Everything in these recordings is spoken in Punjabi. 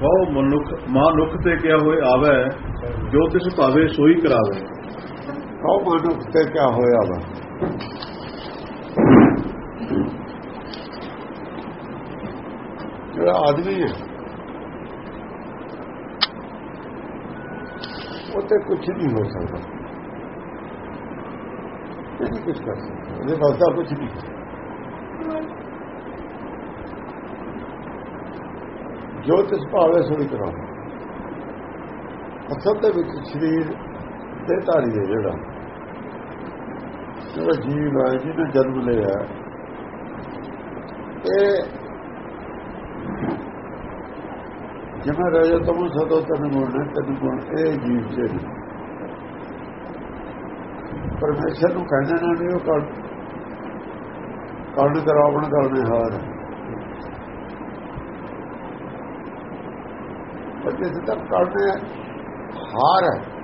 ਕਹੋ ਮਨੁੱਖ ਮਾਨੁੱਖ ਤੇ ਕਿਆ ਹੋਏ ਆਵੇ, ਜੋ ਤਿਸ ਭਾਵੇ ਸੋਈ ਕਰਾਵੇ। ਕਹੋ ਮਨੁੱਖ ਤੇ ਕਿਆ ਹੋਇਆ ਵਾ ਜਿਹੜਾ ਆਦਮੀ ਹੈ, ਉਹ ਤੇ ਕੁਝ ਨਹੀਂ ਹੋ ਸਕਦਾ। ਇਹ ਕੁਝ ਕਰ ਸਕਦਾ। ਉਹਦੇ ਵਾਸਤਾ ਕੁਝ ਨਹੀਂ। ਜੋ ਤਿਸ ਭਾਵੇ ਸੋਈ ਕਰਾ ਅਸਲ ਦੇ ਵਿੱਚ ਸਰੀਰ ਤੇ ਧਾਰੀ ਹੈ ਜਿਹੜਾ। ਜਿਹੜਾ ਜੀਵ ਹੈ ਜਿਹਨੇ ਜਨਮ ਲਿਆ ਇਹ ਜਿਵੇਂ ਰਾਜਾ ਤਮੋ ਸਦੋ ਤਨ ਗੁਣ ਨੇ, ਤਨ ਗੁਣ ਇਹ ਜੀਵ ਚ ਨਹੀਂ। ਪਰਮੇਸ਼ਰ ਨੂੰ ਕਹਿੰਦੇ ਨਾ ਨਹੀਂ ਉਹ ਕਰ ਕਰਨ ਕਰਾਵਣ ਕਰਨੇ ਹਾਰ ਪਰ ਜਿਸ ਤੱਕ ਕਰਨੇ ਹਾਰ ਹੈ।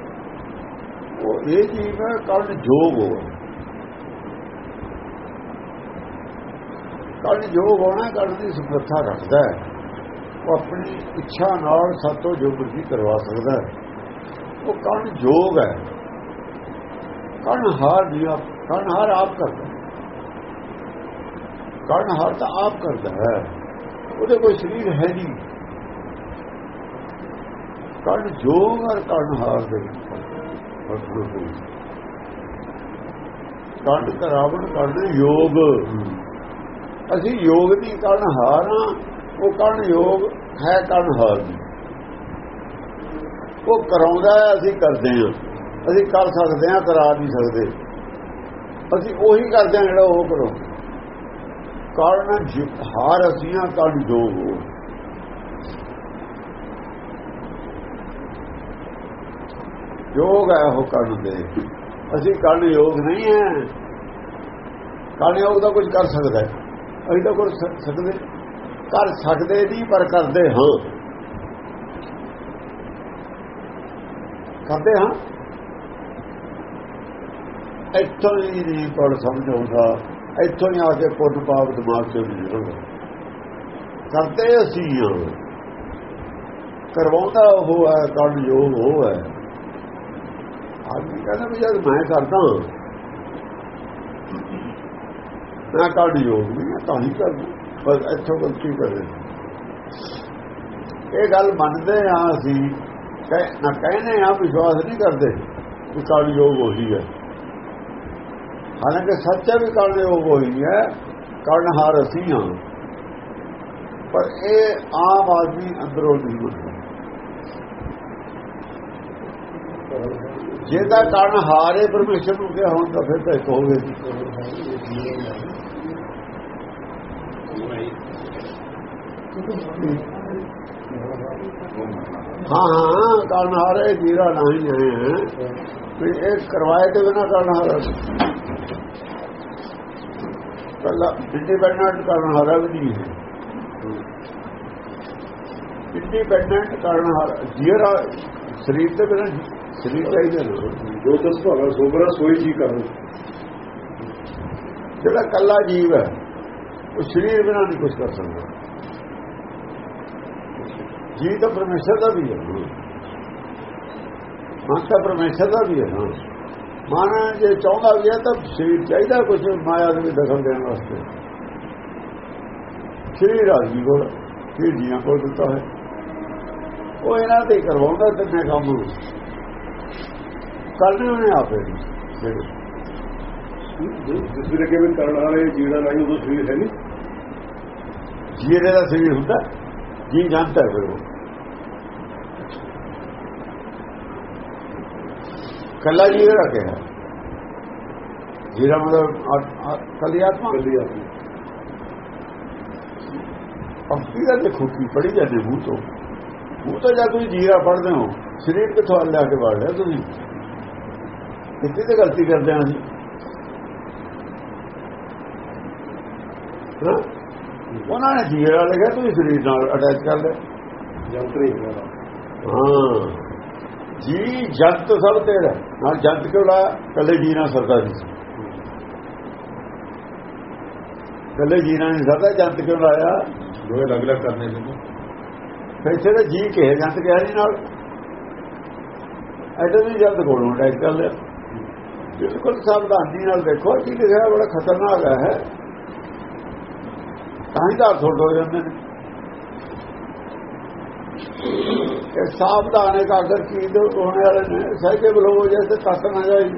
ਉਹ ਇਹ ਜੀਵ ਹੈ ਕਰਨ ਜੋਗ ਹੋ ਕਰਨ ਜੋਗ ਹੋਣਾ ਕਰਨ ਦੀ ਸਮਰੱਥਾ ਰੱਖਦਾ ਹੈ। ਉਹ ਆਪਣੀ ਇੱਛਾ ਨਾਲ ਸਾਤੋਂ ਜੋ ਕੁਝ ਵੀ ਕਰਵਾ ਸਕਦਾ ਹੈ। ਉਹ ਕਰਨ ਜੋਗ ਹੈ। ਕਰਨ ਹਾਰ ਨਹੀਂ ਆਪ ਕਰਨ ਹਾਰ ਆਪ ਕਰਦਾ ਕਰਨ ਹਾਰ ਤਾਂ ਆਪ ਕਰਦਾ ਹੈ। ਉਹਦੇ ਕੋਈ ਸਰੀਰ ਹੈ ਨਹੀਂ। ਕਰਨ ਜੋਗ ਔਰ ਕਰਨ ਹਾਰ ਦੇ ਕਰਨ ਕਰਾਵਣ ਕਰਨ ਯੋਗ। ਅਸੀਂ ਯੋਗ ਦੀ ਕਰਨ ਹਾਰ ਹਾਂ, ਉਹ ਕਰਨ ਯੋਗ ਹੈ ਕਰਨ ਹਾਰ ਦੀ। ਉਹ ਕਰਾਉਂਦਾ ਅਸੀਂ ਕਰਦੇ ਹਾਂ। ਅਸੀਂ ਕਰ ਸਕਦੇ ਹਾਂ, ਕਰਾ ਨਹੀਂ ਸਕਦੇ। ਅਸੀਂ ਉਹੀ ਕਰਦੇ ਹਾਂ ਜਿਹੜਾ ਉਹ ਕਰੋ। ਕਾਰਨ ਹਾਰ ਅਸੀਂ ਹਾਂ ਕਰਨ ਯੋਗ ਹੋ। ਯੋਗ ਹੈ ਉਹ ਕਰਨ ਦੇ। ਅਸੀਂ ਕਰਨ ਯੋਗ ਨਹੀਂ ਹੈ। ਕਰਨ ਯੋਗ ਦਾ ਕੁਝ ਕਰ ਸਕਦਾ ਹੈ। ਅਸੀਂ ਤਾਂ ਕਰ ਸਕਦੇ। ਕਰ ਸਕਦੇ ਨਹੀਂ, ਪਰ ਕਰਦੇ ਹਾਂ। ਕਰਦੇ ਹਾਂ। ਇੱਥੋਂ ਹੀ ਨਹੀਂ ਕੋਲ ਸਮਝ ਆਉਂਦਾ। ਇੱਥੋਂ ਹੀ ਆ ਕੇ ਪੁੱਤ ਪਾਪ ਦਿਮਾਗ ਚੋਂ ਨਿਕਲਦਾ। ਕਰਦੇ ਅਸੀਂ ਹਾਂ। ਕਰਵਾਉਂਦਾ ਉਹ ਹੈ, ਕਰਨ ਯੋਗ ਉਹ ਹੈ। ਆਦਮੀ ਕਹਿੰਦਾ ਵੀ ਜਦ ਮੈਂ ਕਰਦਾ ਮੈਂ ਕਰਨ ਯੋਗ ਨਹੀਂ ਤਾਂ ਹੀ ਕਰਦਾ। ਪਰ ਇੱਥੋਂ ਗਲਤੀ ਕਰੇ। ਇਹ ਗੱਲ ਮੰਨਦੇ ਆ ਅਸੀਂ ਨਾ ਕਹਿੰਦੇ ਆ, ਵਿਸ਼ਵਾਸ ਨਹੀਂ ਕਰਦੇ ਕਿ ਕਾਲ ਯੋਗ ਹੋਈ ਹੈ। ਹਾਲਾਂਕਿ ਸੱਚ ਹੈ ਵੀ ਕਾਲ ਯੋਗ ਹੋਈ ਹੈ, ਕਰਨ ਹਾਰ ਅਸੀਂ ਹਾਂ। ਪਰ ਇਹ ਆਮ ਆਦਮੀ ਅੰਦਰੋਂ ਨਹੀਂ ਮੰਨਦਾ। ਜੇ ਤਾਂ ਕਾਰਨ ਹਾਰੇ ਪਰਮੇਸ਼ਰ ਨੂੰ ਕਿਹਾ ਹੁਣ ਤਾਂ ਫਿਰ ਤਾਂ ਇੱਕ ਹੋਵੇ। ਹਾਂ ਹਾਂ, ਕਾਰਨ ਹਾਰੇ ਜੀਰਾ ਨਹੀਂ ਹੈ ਵੀ ਇਹ ਕਰਵਾਏ ਤੇ ਬਿਨਾ ਕਾਰਨ ਹਾਰਾ ਕੱਲਾ ਇੰਡੀਪੈਂਡੈਂਟ ਕਾਰਨ ਹਾਰਾ ਵੀ ਨਹੀਂ ਹੈ। ਇੰਡੀਪੈਂਡੈਂਟ ਕਾਰਨ ਹਾਰਾ ਜੀਰਾ ਸਰੀਰ ਤੇ ਬਿਨਾ ਸਰੀਰ ਚਾਹੀਦਾ ਨਾ ਜੋ ਤਿਸ ਭਾਵੇ ਸੋਗਰਾ ਸੋਈ ਜੀ ਕਰਨ। ਜਿਹੜਾ ਕੱਲਾ ਜੀਵ ਹੈ, ਉਹ ਸਰੀਰ ਬਿਨਾ ਨਹੀਂ ਕੁਝ ਕਰ ਸਕਦਾ। ਜੀ ਤਾਂ ਪਰਮੇਸ਼ਰ ਦਾ ਵੀ ਹੈ। ਮਨ ਤਾਂ ਪਰਮੇਸ਼ਰ ਦਾ ਵੀ ਹੈ। ਨਾ ਮਨ ਜੇ ਚਾਹੁੰਦਾ ਵੀ ਹੈ, ਤਾਂ ਸਰੀਰ ਚਾਹੀਦਾ ਕੁਝ ਮਾਇਆ ਦੇ ਵਿੱਚ ਦਖਲ ਦੇਣ ਵਾਸਤੇ। ਸਰੀਰ ਜੀ ਕੋਲ ਫਿਰ ਜੀਆਂ ਕੋਲ ਦਿੱਤਾ ਹੈ। ਉਹ ਇਹਨਾਂ ਤੇ ਕਰਵਾਉਂਦਾ ਤਿੰਨੇ ਕੰਮ ਕਰਨੇ ਉਹਨੇ ਆਪੇ ਜਿਹੜੇ ਜਿਸ ਵੇਲੇ ਕਿਵੇਂ ਕਰਨ ਵਾਲੇ ਜੀੜਾ ਨਹੀਂ ਉਦੋਂ ਸਰੀਰ ਹੈ ਨਹੀਂ ਜੀਰੇ ਦਾ ਸਰੀਰ ਹੁੰਦਾ ਜੀ ਜਾਣਦਾ ਹੈ ਫਿਰ ਉਹ ਕੱਲਾ ਜੀਰਾ ਰੱਖਿਆ ਜੀਰਾ ਮਤਲਬ ਕੱਲੀ ਆਤਮਾ ਕੱਲੀ ਆਦਮੀ ਭਗਤੀ ਦਾ ਦੇਖੋ ਕੀ ਪੜੀ ਜਾਂਦੇ ਮੂੰਹ ਤੋਂ ਮੂੰਹ ਤੋਂ ਜਦ ਤੁਸੀਂ ਜੀਰਾ ਪੜਦੇ ਹੋ ਸਰੀਰ ਕਿੱਥੋਂ ਲਿਆ ਕੇ ਵੜ ਲਿਆ ਤੁਸੀਂ ਕਿੱਥੇ ਤੇ ਗਲਤੀ ਕਰਦੇ ਆਂ ਅਸੀਂ। ਹਾਂ? ਉਹਨਾਂ ਨੇ ਜੀਰਾ ਲਿਖਿਆ ਤੁਸੀਂ ਸਰੀਰ ਨਾਲ ਅਟੈਚ ਕਰ ਲਿਆ। ਜੰਤਰੀ ਹਾਂ। ਜੀ ਜੰਤ ਸਭ ਤੇਰਾ ਨਾਲ ਜੰਤ ਕਿਉਂ ਲਾ ਕੱਲੇ ਜੀ ਨਾਲ ਸਰਦਾ ਸੀ। ਕੱਲੇ ਜੀ ਨਾਲ ਨਹੀਂ ਸਰਦਾ ਜੰਤ ਕਿਉਂ ਲਾਇਆ? ਦੋਵੇਂ ਅਲੱਗ ਅਲੱਗ ਕਰਨੇ ਨੇ ਫਿਰ ਇੱਥੇ ਤਾਂ ਜੀ ਕੇ ਜੰਤ ਗਿਆ ਨਹੀਂ ਨਾਲ। ਐਡਾ ਵੀ ਜਦ ਕੋਲੋਂ ਅਟੈਕ ਕਰ ਲਿਆ। ਬਿਲਕੁਲ ਸਾਵਧਾਨੀ ਨਾਲ ਦੇਖੋ ਕੀ ਲਿਖਿਆ ਬੜਾ ਖਤਰਨਾਕ ਹੈ ਤਾਂ ਹੀ ਤਾਂ ਥੋੜ ਹੋ ਜਾਂਦੇ ਨੇ। ਇਹ ਸਾਵਧਾਨ ਹੈ ਕਾਗਰ ਕੀ ਦੋ ਹੋਣੇ ਵਾਲੇ ਨੇ, ਸਹਿਜੇ ਬਲੋ ਜੈਸੇ ਤੱਕ ਨਾ ਜਾਈ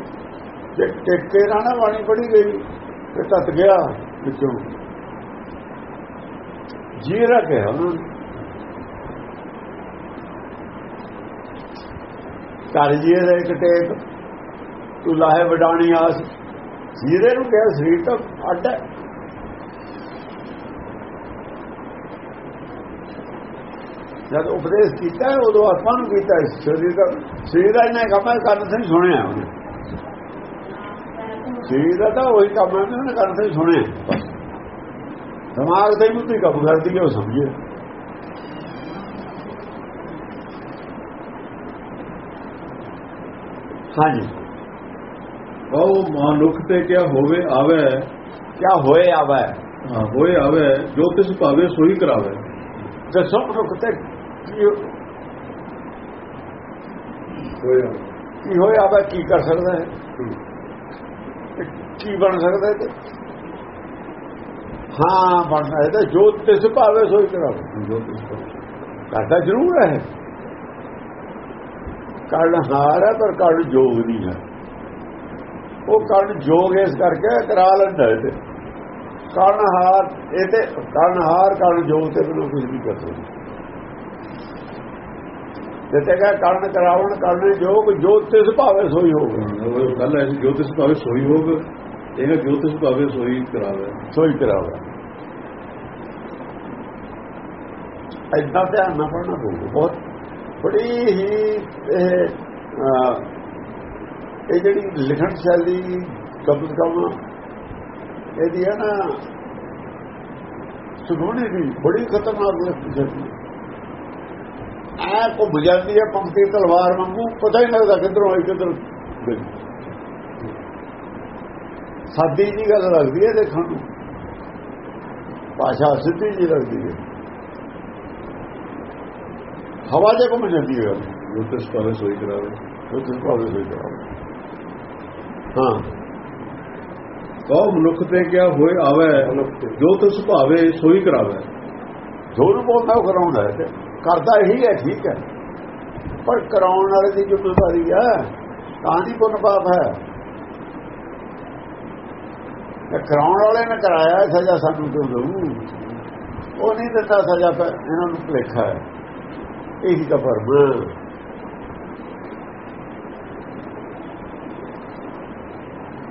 ਜੇ ਟਿੱਕੇ ਨਾ ਨਾ ਬਾਣੀ ਪੜੀ ਗਈ, ਤੇ ਤੱਤ ਗਿਆ ਵਿੱਚੋਂ। ਜੀ ਰੱਖਿਆ ਉਹਨਾਂ ਨੇ ਕਰ ਜੀਏ ਦਾ ਇੱਕ ਟੇਕ। ਤੂੰ ਲਾਹੇ ਵਡਾਣੀ ਆਸ ਜੀਰੇ ਨੂੰ ਕਿਹਾ ਸਰੀਰ ਤਾਂ ਅੱਡ ਹੈ। ਜਦ ਉਪਦੇਸ਼ ਕੀਤਾ, ਉਦੋਂ ਆਤਮਾ ਨੂੰ ਕੀਤਾ ਸਰੀਰ ਦਾ। ਸਰੀਰ ਦਾ ਇਹਨੇ ਕੰਮ ਕਰਨ ਸੇ ਸੁਣਿਆ ਉਹਨੇ। ਸਰੀਰ ਦਾ ਤਾਂ ਉਹੀ ਕੰਮ ਹੈ ਕਰਨ ਸੇ ਸੁਣਿਆ। ਦਿਮਾਗ ਤੇ ਵੀ ਕੰਮ ਕਰਦੀ ਹੈ, ਉਹ ਸਮਝੇ। ਹਾਂਜੀ। ਉਹ ਮਨੁੱਖ ਤੇ ਕਿਆ ਹੋਵੇ ਆਵੇ। ਕਿਆ ਹੋਏ ਆਵੇ। ਹਾਂ ਹੋਏ ਆਵੇ। ਜੋ ਤਿਸ ਭਾਵੇ ਸੋਈ ਕਰਾਵੇ। ਦੱਸੋ ਮਨੁੱਖ ਤੇ ਕੀ ਹੋਇਆ ਕੀ ਹੋਇਆ ਆਵੇ ਕੀ ਕਰ ਸਕਦਾ ਹੈ? ਤੇ ਕੀ ਬਣ ਸਕਦਾ ਹੈ ਤੇ ਹਾਂ ਬਣਦਾ ਹੈ ਤਾਂ ਜੋ ਤਿਸ ਭਾਵੇ ਸੋਈ ਕਰਾਵੇ। ਜੋ ਤਿਸ ਕਰਦਾ ਜ਼ਰੂਰ ਹੈ। ਕਰਨ ਹਾਰ ਹੈ ਪਰ ਕਰਨ ਜੋਗ ਨਹੀਂ ਹੈ। ਉਹ ਕਰਨ ਜੋਗ ਇਸ ਕਰਕੇ ਕਰਾ ਲੈਂਦਾ ਤੇ। ਕਰਨ ਹਾਰ ਇਹ ਤੇ ਕਰਨ ਹਾਰ ਕਰਨ ਜੋਗ ਤੇ ਬਿਨਾਂ ਕੁਝ ਨਹੀਂ ਕਰ ਸਕਦਾ। ਜਿੱਤੇ ਕਹੇ ਕਰਨ ਕਰਾਵਣ ਕਰਨ ਜੋਗ ਜੋ ਤਿਸ ਭਾਵੇ ਸੋਈ ਹੋਵੇ। ਉਹ ਗੱਲ ਹੈ ਜੋ ਤਿਸ ਭਾਵੇ ਸੋਈ ਹੋਗ ਇਹ ਜੋ ਤਿਸ ਭਾਵੇ ਸੋਈ ਕਰਾਵੇ। ਸੋਈ ਕਰਾਵੇ। ਐਦਾਂ ਧਿਆਨ ਨਾਲ ਪੜਨਾ ਪਊਗਾ। ਬਹੁਤ ਬੜੀ ਹੀ ਇਹ ਇਹ ਜਿਹੜੀ ਲਿਖਣ ਸ਼ੈਲੀ ਕਬਜ਼ ਕਮ ਇਹਦੀ ਹੈ ਨਾ ਸੁਣੋਣੀ ਦੀ ਬੜੀ ਖਤਰਨਾਕ ਲਿਖਣ ਆ ਕੋ ਬੁਝਾਉਂਦੀ ਹੈ ਪੰਕਤੀ ਤਲਵਾਰ ਵਾਂਗੂ ਪਤਾ ਹੀ ਲੱਗਦਾ ਕਿੱਧਰੋਂ ਆਈ ਕਿੱਧਰ ਗਈ। ਸਾਦੀ ਜੀ ਗੱਲ ਲੱਗਦੀ ਹੈ ਦੇਖਣ ਨੂੰ। ਭਾਸ਼ਾ ਸਿੱਧੀ ਜੀ ਲੱਗਦੀ ਹੈ। ਹਵਾ ਜੇ ਘੁੰਮ ਜਾਂਦੀ ਹੈ। ਜੋ ਤਿਸ ਭਾਵੇ ਸੋਈ ਕਰਾਵੇ। ਉਹ ਤੇ ਭਾਵੇਂ ਸੋਈ ਕਰਾਵੇ। ਹਾਂ। ਕਹੋ ਮਨੁੱਖ ਤੇ ਕਿਆ ਹੋਏ ਆਵੇ ਜੋ ਤਿਸ ਭਾਵੇ ਸੋਈ ਕਰਾਵੇ। ਜੋ ਨੂੰ ਬੋਲਦਾ ਉਹ ਕਰਾਉਂਦਾ ਹੈ ਤੇ ਕਰਦਾ ਹੀ ਹੈ ਠੀਕ ਹੈ। ਪਰ ਕਰਾਉਣ ਵਾਲੇ ਦੀ ਜ਼ਿੰਮੇਵਾਰੀ ਹੈ ਤਾਂ ਦੀ ਪੁੰਨ ਪਾਪ ਹੈ। ਇਹ ਕਰਾਉਣ ਵਾਲੇ ਨੇ ਕਰਾਇਆ ਸਜ਼ਾ ਸਾਨੂੰ ਕਿਉਂ ਦਊ? ਉਹ ਨਹੀਂ ਦਿੱਤਾ ਸਜ਼ਾ ਪਰ ਇਹਨਾਂ ਨੂੰ ਭੁਲੇਖਾ ਹੈ। ਇਹੀ ਤਾਂ ਭਰਮ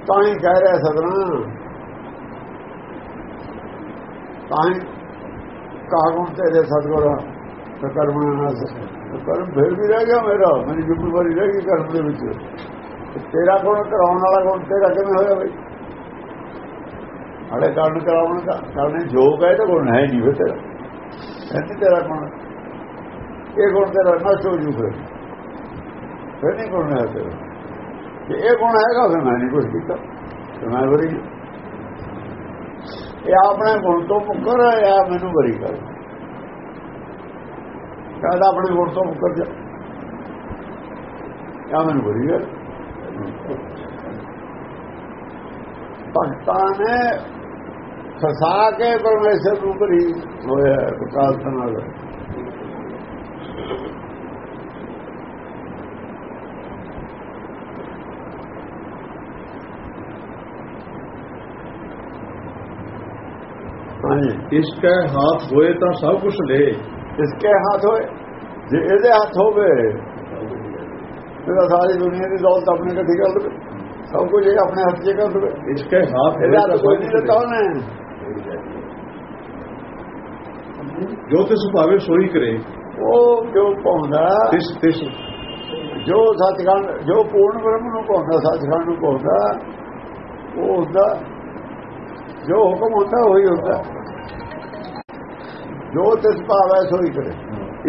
ਤਾਂ ਹੀ ਕਹਿ ਰਿਹਾ ਸਦਨਾ ਤਾਂ ਹੀ ਕਾਗੁਣ ਤੇਰੇ ਸਤਗੁਰਾਂ ਤੇ ਕਰਮ ਨਾਲ ਕਰਮ ਫਿਰ ਵੀ ਰਹਿ ਗਿਆ ਮੇਰਾ, ਮੇਰੀ ਜ਼ਿੰਮੇਵਾਰੀ ਰਹਿ ਗਈ ਕਰਮ ਦੇ ਵਿੱਚ। ਤੇਰਾ ਕੋਣ ਕਰਾਉਣ ਵਾਲਾ ਕੋਣ ਤੇਰਾ ਕਿਵੇਂ ਹੋਇਆ ਬਈ? ਹਲੇ ਕਰਨ ਕਰਾਉਣ ਦਾ ਕਰਨੇ ਜੋਗ ਹੈ ਤਾਂ ਕੋਣ ਹੈ ਨਹੀਂ ਫਿਰ ਤੇਰਾ। ਐਸੀ ਤੇਰਾ ਕੋਣ ਇਹ ਗੁਣ ਤੇਰਾ ਨਸ਼ਟ ਹੋ ਜੂ ਫਿਰ। ਫਿਰ ਨਹੀਂ ਗੁਣ ਹੈ ਤੇਰਾ। ਜੇ ਇਹ ਗੁਣ ਹੈਗਾ? ਫਿਰ ਮੈਂ ਨਹੀਂ ਕੁਝ ਕੀਤਾ। ਤੇ ਮੈਂ ਵਰੀ ਇਹ ਆਪਣੇ ਗੁਣ ਤੋਂ ਮੁਕਰ ਆ ਮੈਨੂੰ ਬਰੀ ਕਰ? ਕਹਿੰਦਾ ਆਪਣੇ ਗੁਣ ਤੋਂ ਮੁਕਰ ਜਾ। ਆ ਮੈਨੂੰ ਬਰੀ ਕਰ? ਭਗਤਾਂ ਨੇ ਫਸਾ ਕੇ ਪਰਮੇਸ਼ਰ ਨੂੰ ਭਰੀ ਹੋਇਆ ਬਕਾਲ ਨਾਲ। ਹਾਂਜੀ ਇਸਕੇ ਹੱਥ ਹੋਏ ਤਾਂ ਸਭ ਕੁਝ ਲੈ। ਇਸਕੇ ਹੱਥ ਹੋਏ ਜੇ ਇਹਦੇ ਹੱਥ ਹੋਵੇ ਤਾਂ ਸਾਰੀ ਦੁਨੀਆ ਦੀ ਦੌਲਤ ਆਪਣੇ ਇਕੱਠੀ ਕਰ ਲਵੇ ਸਭ ਕੁਝ ਇਹ ਆਪਣੇ ਹੱਥ 'ਚ ਕਰ ਲਵੇ ਇਸਕੇ ਹੱਥ ਇਹਦੇ ਹੋਏ ਤਾਂ ਹੱਥ ਕੋਈ ਨਹੀਂ ਦਿੱਤਾ। ਉਹਨੇ। ਜੋ ਤਿਸ ਭਾਵੇ ਸੋਈ ਕਰੇ। ਉਹ ਜੋ ਪਾਉਂਦਾ ਤਿਸ ਤਿਸ। ਜੋ ਸਤਿਗੁਰ ਜੋ ਪੂਰਨ ਬ੍ਰਹਮ ਨੂੰ ਪਾਉਂਦਾ ਸਤਿਗੁਰ ਨੂੰ ਪਾਉਂਦਾ ਉਹ ਹੁੰਦਾ ਜੋ ਹੁਕਮ ਹੁੰਦਾ ਉਹੀ ਹੁੰਦਾ। ਜੋ ਤਿਸ ਭਾਵੈ ਸੋਈ ਕਰੇ।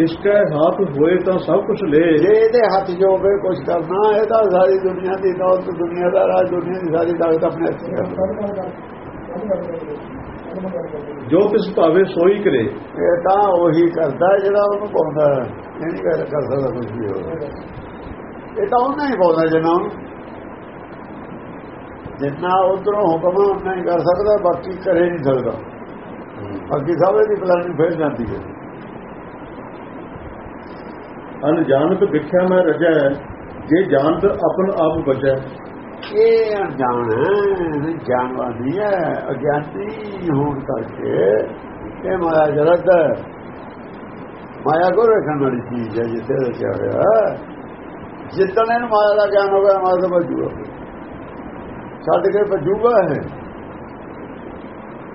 ਇਸਕੇ ਹੱਥ ਹੋਏ ਤਾਂ ਸਭ ਕੁਝ ਲੈ। ਜੇ ਇਹਦੇ ਹੱਥ ਜੋ ਹੋਵੇ ਕੁਝ ਕਰਨਾ ਇਹ ਤਾਂ ਸਾਰੀ ਦੁਨੀਆ ਦੀ ਦੌਲਤ ਦੁਨੀਆ ਦਾ ਰਾਜ ਦੁਨੀਆ ਦੀ ਸਾਰੀ ਤਾਕਤ ਆਪਣੇ ਹੱਥ ਜੋ ਤਿਸ ਭਾਵੇ ਸੋਈ ਕਰੇ। ਇਹ ਤਾਂ ਉਹੀ ਕਰਦਾ ਜਿਹੜਾ ਉਹਨੂੰ ਪਾਉਂਦਾ ਇਹ ਨਹੀਂ ਕਰ ਸਕਦਾ ਕੁਝ ਵੀ ਹੋਰ ਇਹ ਤਾਂ ਉਹਨਾਂ ਹੀ ਪਾਉਂਦਾ ਜਿੰਨਾ ਜਿੰਨਾ ਉਧਰੋਂ ਹੁਕਮ ਉਹਨਾਂ ਹੀ ਕਰ ਸਕਦਾ ਬਾਕੀ ਕਰੇ ਨਹੀਂ ਸਕਦਾ। ਬਾਕੀ ਸਭ ਦੀ ਪਲਾਨਿੰਗ ਫੇਰ ਜਾਂਦੀ ਹੈ। ਅਨਜਾਣਤ ਵਿਖਿਆ ਮੈਂ ਰਜੈ ਜੇ ਜਾਣਤ ਆਪਨ ਆਪ ਬਚੈ। ਇਹ ਅਣਜਾਣ ਹੈ ਜਾਣਵਾਦੀ ਹੈ ਅਗਿਆਨੀ ਹੋਣ ਕਰਕੇ ਇਹ ਮਾਇਆ ਜਰਦ ਹੈ। ਮਾਇਆ ਕੋ ਰੱਖਣ ਵਾਲੀ ਚੀਜ਼ ਹੈ ਜਿੱਥੇ ਰਚਿਆ ਹੋਇਆ ਜਿੱਦਣ ਇਹਨੂੰ ਮਾਇਆ ਦਾ ਗਿਆਨ ਹੋ ਗਿਆ ਮਾਇਆ ਤੋਂ ਭੱਜੂਗਾ ਛੱਡ ਕੇ ਭੱਜੂਗਾ ਹੈ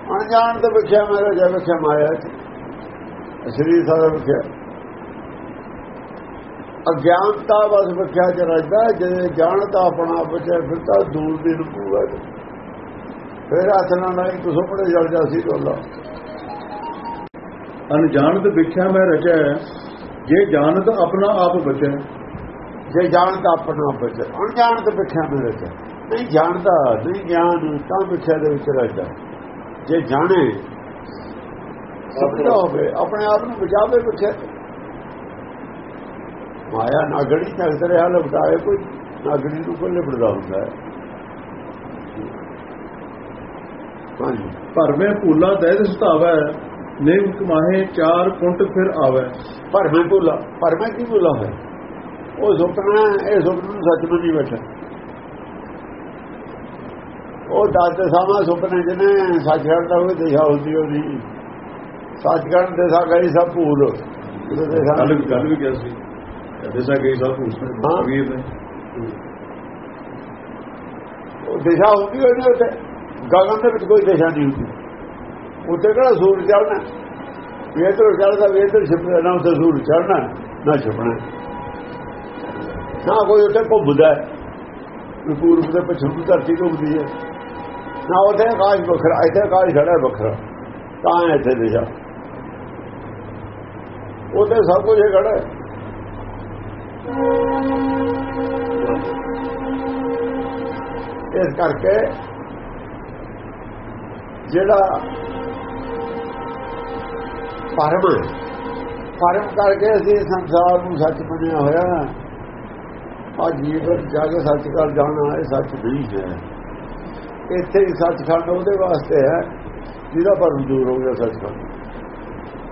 ਅਣਜਾਣ ਤੋਂ ਵਿਖਿਆ ਮੇਰਾ ਜਦ ਵਿਖਿਆ ਮਾਇਆ ਸਰੀਰ ਸਾਰਾ ਵਿਖਿਆ ਅਗਿਆਨਤਾ ਬਸ ਵਿਖਿਆ ਚ ਰਜਦਾ ਜੇ ਜਾਣਦਾ ਆਪਣਾ ਬਚੇ ਫਿਰ ਤਾਂ ਦੂਰ ਦੀ ਰੂਪੂਗਾ ਫਿਰ ਹੱਥ ਨਾਲ ਨਹੀਂ ਤੂੰ ਸੁਪਨੇ ਜਲ ਜਾ ਸੀ ਤੋਲਾ ਅਨਜਾਣਤ ਵਿਖਿਆ ਮੈਂ ਰਜੈ ਜੇ ਜਾਣਤ ਆਪਣਾ ਆਪ ਬਚੈ ਜੇ ਜਾਣਦਾ ਆਪਣਾ ਬਚੇ ਅਣਜਾਣ ਤੋਂ ਵਿਖਿਆ ਮੇਰੇ ਚ ਨਹੀਂ ਜਾਣਦਾ ਨਹੀਂ ਗਿਆਨ ਤਾਂ ਵਿਖਿਆ ਦੇ ਵਿੱਚ ਰਜਦਾ ਜੇ ਜਾਣੇ ਸਮਝਦਾ ਹੋਵੇ ਆਪਣੇ ਆਪ ਨੂੰ ਬਚਾਵੇ ਵਿਖਿਆ ਮਾਇਆ ਨਾਗੜੀ ਚੱਲ ਰਿਹਾ ਲਪਟਾਏ ਕੋਈ ਨਾਗੜੀ ਨੂੰ ਕੋਈ ਲਪਟਦਾ ਹੁੰਦਾ ਹੈ। ਹਾਂਜੀ। ਭਰਵੇਂ ਭੂਲਾ ਦੈਦ ਸੁਤਾਵੈ ਨਿਮ ਕਮਾਹੇ ਚਾਰ ਕੁੰਟ ਫਿਰ ਆਵੈ। ਪਰ ਮੈਂ ਭੁੱਲਾ ਪਰ ਮੈਂ ਕੀ ਭੁੱਲਾ ਹੈ? ਉਹ ਸੁਪਨਾ ਇਹ ਸੁਪਨਾ ਨੂੰ ਸੱਚ ਮੰਨੀ ਬੈਠਾ। ਉਹ ਦਾਤੇ ਸਾਮਾ ਸੁਪਨੇ ਜਿਹਨੇ ਸੱਚ ਕਰਦਾ ਹੋਵੇ ਦਿਸ਼ਾ ਹੁੰਦੀ ਉਹਦੀ। ਸੱਚ ਕਰਨ ਦੇ ਸਾ ਗਈ ਸਭ ਭੂਲ ਦਿਸ਼ਾ ਕੱਲ ਵੀ ਕਿਹਾ ਸੀ। ਦੇਸਾ ਗਈ ਸਭ। ਕੁਝ ਵੀਰ ਨੇ ਉਹ ਦਿਸ਼ਾ ਹੁੰਦੀ ਉਹਦੀ ਉੱਤੇ ਗਗਨ ਦੇ ਵਿੱਚ ਕੋਈ ਦਿਸ਼ਾ ਨਹੀਂ ਹੁੰਦੀ। ਉੱਤੇ ਕਿਹੜਾ ਸੂਰਜ ਚੜਨਾ ਵੇਦਰ ਚੜਦਾ ਵੇਦਰ ਛਿਪਣਾ ਨਾ ਉੱਤੇ ਸੂਰਜ ਚੜਨਾ ਨਾ ਛਿਪਣਾ। ਨਾ ਕੋਈ ਉੱਤੇ ਘੁੰਮਦਾ। ਪੂਰਬ ਦੇ ਪੱਛਮ ਧਰਤੀ ਘੁੰਮਦੀ ਹੈ। ਨਾ ਉੱਥੇ ਆਕਾਸ਼ ਵੱਖਰਾ ਇੱਥੇ ਆਕਾਸ਼ ਖੜਾ ਵੱਖਰਾ ਤਾਂ ਇੱਥੇ ਦਿਸ਼ਾ। ਉੱਥੇ ਸਭ ਕੁਝ ਖੜਾ ਹੈ। ਇਸ ਕਰਕੇ ਜਿਹੜਾ ਪਰਮ ਹੈ, ਪਰਮ ਕਰਕੇ ਅਸੀਂ ਸੰਸਾਰ ਨੂੰ ਸੱਚ ਮੰਨਿਆ ਹੋਇਆ ਆ ਜੀਵਨ ਜਾ ਕੇ ਸੱਚ ਕਰ ਜਾਣਾ ਇਹ ਸੱਚ ਨਹੀਂ ਹੈ। ਇੱਥੇ ਹੀ ਸੱਚਖੰਡ ਉਹਦੇ ਵਾਸਤੇ ਹੈ, ਜਿਹਦਾ ਭਰਮ ਦੂਰ ਹੋ ਗਿਆ ਸੱਚਖੰਡ।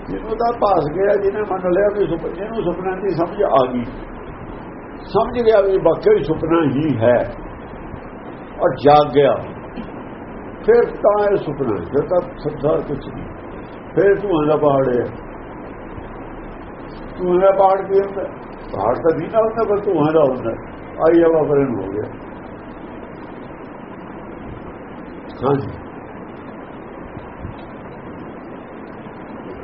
ਜਿਹਨੂੰ ਤਾਂ ਭਾਸ ਗਿਆ, ਜਿਹਨੇ ਮੰਨ ਲਿਆ ਵੀ ਸੁਪਨੇ ਜਿਹਨੂੰ ਸੁਪਨਾ ਦੀ ਸਮਝ ਆ ਗਈ। ਸਮਝ ਗਿਆ ਵੀ ਵਾਕਈ ਸੁਪਨਾ ਹੀ ਹੈ, ਔਰ ਜਾਗ ਗਿਆ। ਫਿਰ ਤਾਂ ਇਹ ਸੁਪਨਾ ਫਿਰ ਤਾਂ ਸੰਸਾਰ ਕੁਝ ਨਹੀਂ। ਫਿਰ ਤੂੰ ਦਾ ਪਹਾੜ ਹੈ। ਤੂੰ ਦਾ ਪਹਾੜ ਕੀ ਹੁੰਦਾ? ਪਹਾੜ ਤਾਂ ਨਹੀਂ ਨਾ ਹੁੰਦਾ, ਪਰ ਤੂੰ ਦਾ ਹੁੰਦਾ। ਆਈ ਹਵਾ ਪਰਨ ਹੋ ਗਿਆ ਹਾਂਜੀ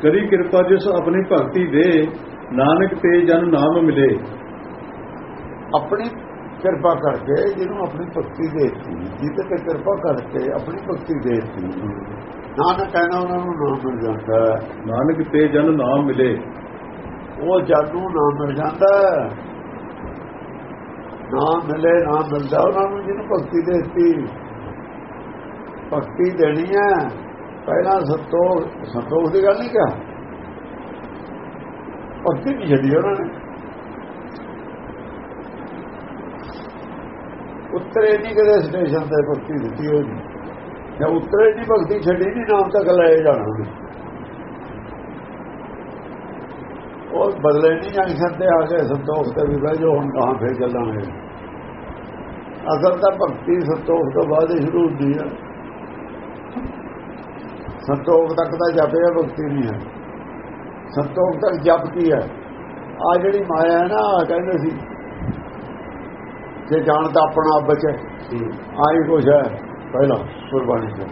ਕਰੀ ਕਿਰਪਾ ਜਿਸ ਆਪਣੀ ਭਗਤੀ ਦੇ ਨਾਨਕ ਤੇ ਜਨ ਨਾਮ ਮਿਲੇ। ਆਪਣੀ ਕਿਰਪਾ ਕਰਕੇ ਜਿਹਨੂੰ ਆਪਣੀ ਭਗਤੀ ਦੇਤੀ ਜਿਹਦੇ ਤੇ ਕਿਰਪਾ ਕਰਕੇ ਆਪਣੀ ਭਗਤੀ ਦੇਤੀ। ਨਾਨਕ ਕਹਿੰਦਾ ਉਹਨਾਂ ਨੂੰ ਨਾਮ ਮਿਲ ਜਾਂਦਾ। ਨਾਨਕ ਤੇ ਜਨ ਨਾਮ ਮਿਲੇ। ਉਹ ਜਾਨੂ ਨਾਮ ਮਿਲ ਜਾਂਦਾ। ਨਾਮ ਮਿਲੇ ਨਾਮ ਮਿਲਦਾ। ਉਹਨਾਂ ਨੂੰ ਜਿਹਨੂੰ ਭਗਤੀ ਦੇਤੀ। ਭਗਤੀ ਦੇਣੀ ਹੈ, ਪਹਿਲਾਂ ਸੰਤੋਖ ਸੰਤੋਖ ਦੀ ਗੱਲ ਨਹੀਂ ਕਿਹਾ। ਭਗਤੀ ਨਹੀਂ ਛੱਡੀ ਉਹਨਾਂ ਨੇ। ਉੱਤਰੇ ਨਹੀਂ ਕਦੇ ਸਟੇਸ਼ਨ ਤੇ ਭਗਤੀ ਦਿੱਤੀ ਹੋਈ। ਜਾਂ ਉਤਰੇ ਨਹੀਂ ਭਗਤੀ ਛੱਡੀ ਨਹੀਂ, ਨਾਮ ਤੱਕ ਲੈ ਜਾਣਾ ਉਹ ਬਦਲੇ ਨਹੀਂ ਜੰਕਸ਼ਨ ਸਕਦੇ ਆ ਕੇ ਸੰਤੋਖ ਤੇ ਵੀ ਬਹਿ ਜਾਓ, ਹੁਣ ਕਹਾਂ ਫੇਰ ਚੱਲਾਂਗੇ। ਅਸਲ ਤਾਂ ਭਗਤੀ ਸੰਤੋਖ ਤੋਂ ਬਾਅਦ ਹੀ ਸ਼ੁਰੂ ਹੁੰਦੀ ਹੈ ਸੰਤੋਖ ਤੱਕ ਤਾਂ ਹੈ ਭਗਤੀ ਨਹੀਂ ਹੈ। ਸੰਤੋਖ ਤੱਕ ਜਪ ਕੀ ਹੈ? ਆ ਜਿਹੜੀ ਮਾਇਆ ਹੈ ਨਾ, ਆਹ ਕਹਿੰਦੇ ਸੀ, ਜੇ ਜਾਣ ਤਾਂ ਆਪਣਾ ਆਪ ਬਚੇ। ਆਹੀ ਕੁਛ ਹੈ, ਪਹਿਲਾਂ ਗੁਰਬਾਣੀ ਚ।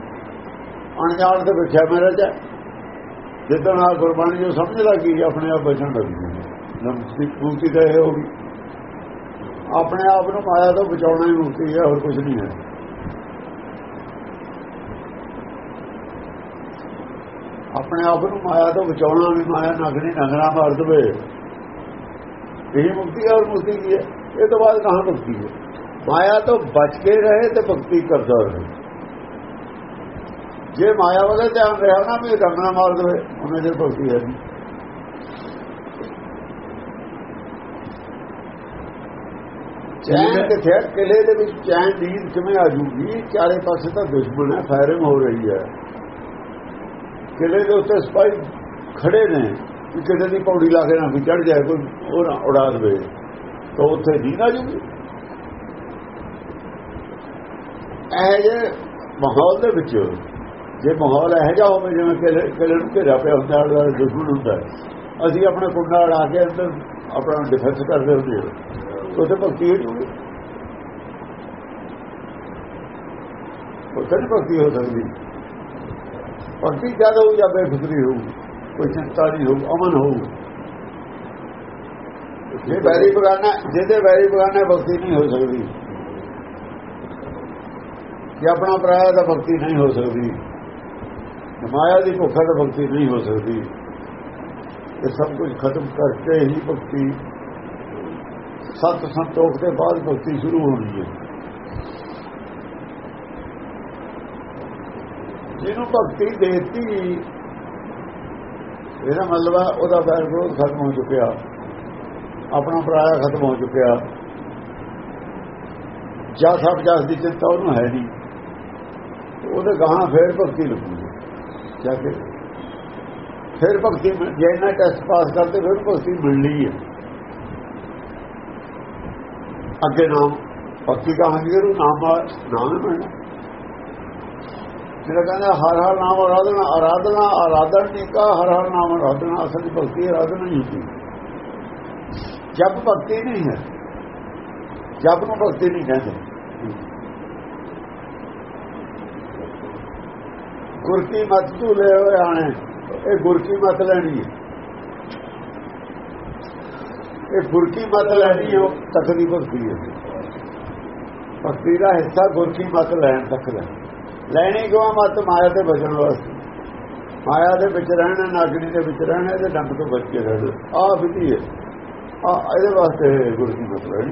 ਅਣਜਾਣ ਤੇ ਵਿਖਿਆ ਮੇਰਾ ਚ ਜਿੱਦਾਂ ਆ ਗੁਰਬਾਣੀ ਜੋ ਸਮਝਦਾ ਕੀ ਆਪਣੇ ਆਪ ਬਚਣ ਲੱਗੀ ਨਮਸਤੀ ਪੂਰਤੀ ਤਾਂ ਇਹ ਹੋਗੀ ਆਪਣੇ ਆਪ ਨੂੰ ਮਾਇਆ ਤੋਂ ਬਚਾਉਣਾ ਹੀ ਮੁਕਤੀ ਹੈ, ਹੋਰ ਕੁਝ ਨਹੀਂ ਹੈ। ਆਪਣੇ ਆਪ ਨੂੰ ਮਾਇਆ ਤੋਂ ਬਚਾਉਣਾ ਵੀ ਮਾਇਆ ਨਗਣੀ ਨਗਣਾ ਮਾਰ ਦਵੇ ਇਹ ਮੁਕਤੀ ਹੈ ਔਰ ਮੁਕਤੀ ਕੀ ਹੈ? ਇਹ ਤੋਂ ਬਾਅਦ ਕਹਾਂ ਮੁਕਤੀ ਹੈ? ਮਾਇਆ ਤੋਂ ਬਚ ਕੇ ਰਹੇ ਤੇ ਭਗਤੀ ਕਰਦਾ ਰਹੇ। ਜੇ ਮਾਇਆ ਵਾਲੇ ਧਿਆਨ ਰਿਹਾ ਨਾ ਵੀ ਰੰਗ ਨਾ ਮਾਰ ਦੇਵੇ ਉਹਨੇ ਜੇ ਭਗਤੀ ਹੈ ਚੈਨ ਕਿੱਥੇ? ਕਿਲੇ ਦੇ ਵਿੱਚ ਚੈਨ ਨੀਂਦ ਕਿਵੇਂ ਆ ਜੂਗੀ? ਚਾਰੇ ਪਾਸੇ ਤਾਂ ਦੁਸ਼ਮਣ ਹੈ ਫਾਇਰਿੰਗ ਹੋ ਰਹੀ ਹੈ। ਕਿਲੇ ਦੇ ਉੱਤੇ ਸਪਾਈ ਖੜੇ ਨੇ ਕਿ ਕਿਸੇ ਦੀ ਪੌੜੀ ਲਾ ਕੇ ਨਾ ਵੀ ਚੜ ਜਾਏ, ਕੋਈ ਉਹ ਨਾ ਉਡਾ ਦੇਵੇ, ਤਾਂ ਉੱਥੇ ਜੀ ਨਾ ਜੂਗੀ। ਇਹ ਜੇ ਮਾਹੌਲ ਦੇ ਵਿੱਚ, ਜੇ ਮਾਹੌਲ ਇਹੋ ਜਿਹਾ ਹੋਵੇ ਜਿਵੇਂ ਕਿਲੇ ਕਿਲੇ ਨੂੰ ਘੇਰਾ ਪਿਆ ਹੁੰਦਾ ਹੈ ਦੁਸ਼ਮਣ ਹੁੰਦਾ, ਅਸੀਂ ਆਪਣੇ ਕੁੰਡਾ ਅੜਾ ਕੇ ਅੰਦਰ ਆਪਣਾ ਡਿਫੈਂਸ ਕਰਦੇ ਹੁੰਦੇ ਹਾਂ ਉੱਥੇ ਭਗਤੀ ਹੋ ਜੂਗੀ। ਉੱਥੇ ਨਹੀਂ ਭਗਤੀ ਹੋ ਸਕਦੀ। ਭਗਤੀ ਜਦ ਹੋਊ ਜਾਂ ਬੇਫਿਕਰੀ ਹੋਊ, ਕੋਈ ਚਿੰਤਾ ਨਹੀਂ ਹੋਊ, ਅਮਨ ਹੋਊ। ਜੇ ਵੈਰੀ ਬਗਾਨਾ ਜਿਹਦੇ ਵੈਰੀ ਬਗਾਨਾ ਭਗਤੀ ਨਹੀਂ ਹੋ ਸਕਦੀ। ਜੇ ਆਪਣਾ ਪਰਾਇਆ ਦਾ ਭਗਤੀ ਨਹੀਂ ਹੋ ਸਕਦੀ। ਮਾਇਆ ਦੀ ਭੁੱਖਾ ਦਾ ਭਗਤੀ ਨਹੀਂ ਹੋ ਸਕਦੀ। ਇਹ ਸਭ ਕੁਝ ਖਤਮ ਕਰਕੇ ਹੀ ਭਗਤੀ, ਸਤ ਸੰਤੋਖ ਦੇ ਬਾਅਦ ਭਗਤੀ ਸ਼ੁਰੂ ਹੋਣੀ ਹੈ। ਜਿਹਨੂੰ ਭਗਤੀ ਦੇਤੀ, ਇਹਦਾ ਮਤਲਬ ਹੈ ਉਹਦਾ ਬੈਰ ਵਿਰੋਧ ਖਤਮ ਹੋ ਚੁੱਕਿਆ। ਆਪਣਾ ਪਰਾਇਆ ਖਤਮ ਹੋ ਚੁੱਕਿਆ। ਜਾਂ ਸਭ ਜਸ ਦੀ ਚਿੰਤਾ ਉਹਨੂੰ ਹੈ ਨਹੀਂ। ਉਹਦੇ ਗਾਹਾਂ ਫੇਰ ਭਗਤੀ ਲੱਗੂਗੀ, ਜਾ ਕੇ। ਫਿਰ ਭਗਤੀ ਜੇ ਇਹਨਾਂ ਟੈਸਟ ਪਾਸ ਕਰਦੇ, ਫਿਰ ਭਗਤੀ ਮਿਲਣੀ ਹੈ ਅੱਗੇ ਨਾਮ, ਭਗਤੀ ਕਹਾਂਗੇ ਗੁਰੂ ਨਾਮ ਆ- ਨਾਮ ਹੀ ਮਿਲਣਾ। ਜਿਹੜਾ ਕਹਿੰਦਾ ਹਰ ਹਰ ਨਾਮ ਆਰਾਧਨਾ ਆਰਾਧਨਾ ਆਰਾਧਨ ਨਹੀਂ ਕਾ ਹਰ ਹਰ ਨਾਮ ਆਰਾਧਨਾ ਅਸਲ ਭਗਤੀ ਆਰਾਧਨਾ ਨਹੀਂ ਹੁੰਦੀ ਜਪ ਭਗਤੀ ਨਹੀਂ ਹੈ ਜਪ ਨੂੰ ਭਗਤੀ ਨਹੀਂ ਕਹਿੰਦੇ ਗੁਰ ਕੀ ਮਤ ਤੂੰ ਲੈ ਹੋਏ ਆਣੇ ਇਹ ਗੁਰ ਕੀ ਮਤ ਲੈਣੀ ਹੈ ਇਹ ਗੁਰ ਕੀ ਮਤ ਲੈਣੀ ਹੈ ਉਹ ਤੱਕ ਦੀ ਭਗਤੀ ਹੈ ਭਗਤੀ ਦਾ ਹਿੱਸਾ ਗੁਰ ਕੀ ਮਤ ਲੈਣ ਤੱਕ ਦਾ ਲੈਣੀ ਕਿਉਂ ਮਤ ਮਾਇਆ ਤੇ ਬਚਣ ਵਾਸਤੇ। ਮਾਇਆ ਦੇ ਵਿੱਚ ਰਹਿਣਾ ਨਾਗਣੀ ਦੇ ਵਿੱਚ ਰਹਿਣਾ ਤੇ ਡੰਗ ਤੋਂ ਬਚ ਕੇ ਰਹਿਣਾ। ਆਹ ਵਿਧੀ ਹੈ। ਆ, ਇਹਦੇ ਵਾਸਤੇ ਗੁਰ ਕੀ ਮਤ ਲੈਣੀ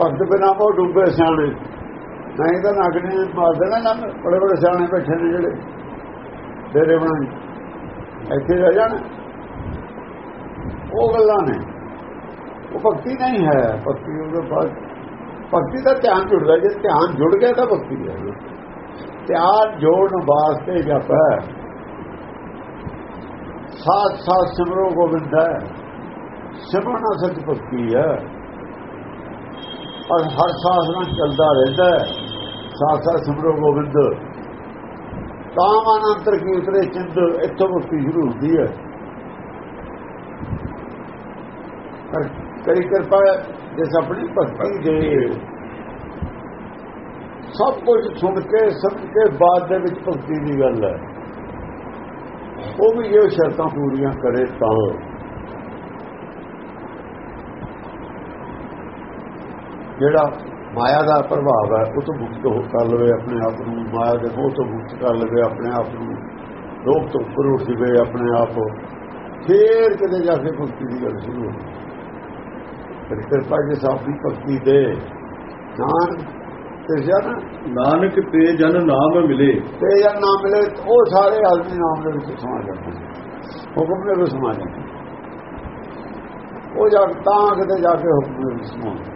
ਭਗਤ ਬਿਨਾ ਉਹ ਡੁੱਬੇ ਸਿਆਣੇ। ਨਹੀਂ ਤਾਂ ਨਾਗਣੀ ਨੇ ਮਾਰ ਦੇਣਾ ਨਾ ਬੜੇ ਬੜੇ ਸਿਆਣੇ ਬੈਠੇ ਨੇ ਜਿਹੜੇ। ਡੇਰੇ ਬਣਾਈ ਇੱਥੇ ਰਹਿ ਜਾਣ। ਉਹ ਗੱਲਾਂ ਨੇ। ਉਹ ਭਗਤੀ ਨਹੀਂ ਹੈ। ਭਗਤੀ ਉਹਦੇ ਬਾਅਦ ਭਗਤੀ ਦਾ ਧਿਆਨ ਜੁੜਦਾ ਜੇ ਧਿਆਨ ਜੁੜ ਗਿਆ ਤਾਂ ਭਗਤੀ ਹੈ ਧਿਆਨ ਜੋੜਨ ਵਾਸਤੇ ਜਪ ਹੈ ਸਾਥ ਸਾਥ ਸਿਮਰੋ ਗੋਬਿੰਦ ਹੈ। ਸਿਮਰਨਾ ਸੱਚ ਭਗਤੀ ਹੈ। ਔਰ ਹਰ ਸਾਥ ਨਾਲ ਚੱਲਦਾ ਰਹਿੰਦਾ ਹੈ। ਸਾਥ ਸਾਥ ਸਿਮਰੋ ਗੋਬਿੰਦ। ਤਾਂ ਮਨ ਕੀ ਉਤਰੇ ਚਿੰਦ, ਇੱਥੋਂ ਭਗਤੀ ਸ਼ੁਰੂ ਹੁੰਦੀ ਹੈ। ਤੇਰੀ ਕਿਰਪਾ ਜਿਸ ਆਪਣੀ ਭਗਤੀ ਦੇ। ਸਭ ਕੁਝ ਸੁਣ ਕੇ ਸਮਝ ਕੇ ਬਾਅਦ ਦੇ ਵਿੱਚ ਭਗਤੀ ਦੀ ਗੱਲ ਹੈ। ਉਹ ਵੀ ਇਹ ਸ਼ਰਤਾਂ ਪੂਰੀਆਂ ਕਰੇ ਤਾਂ। ਜਿਹੜਾ ਮਾਇਆ ਦਾ ਪ੍ਰਭਾਵ ਹੈ, ਉਹ ਤੋਂ ਮੁਕਤ ਹੋ ਕਰ ਲਵੇ ਆਪਣੇ ਆਪ ਨੂੰ। ਮਾਇਆ ਦੇ ਮੋਹ ਤੋਂ ਮੁਕਤ ਕਰ ਲਵੇ ਆਪਣੇ ਆਪ ਨੂੰ। ਲੋਭ ਤੋਂ ਉੱਪਰ ਉੱਠ ਜਵੇ ਆਪਣੇ ਆਪ। ਫੇਰ ਕਿਤੇ ਜਾ ਕੇ ਭਗਤੀ ਦੀ ਗੱਲ ਸ਼ੁਰੂ ਹੋਵੇ ਕਿਰਪਾ ਜੀ ਸਾਫੀ ਭਗਤੀ ਦੇ ਨਾਨ ਤੇ ਜਨ ਨਾਨਕ ਤੇ ਜਨ ਨਾਮ ਮਿਲੇ ਤੇ ਜਨ ਨਾਮ ਮਿਲੇ ਉਹ ਸਾਰੇ ਆਦਮੀ ਨਾਮ ਦੇ ਵਿੱਚ ਸਮਾ ਜਾਂਦੇ ਨੇ। ਹੁਕਮ ਦੇ ਵਿੱਚ ਸਮਾ ਜਾਂਦੇ। ਉਹ ਜਾ ਤਾਂ ਕਿਤੇ ਜਾ ਕੇ ਹੁਕਮ ਦੇ ਵਿੱਚ ਸਮਾ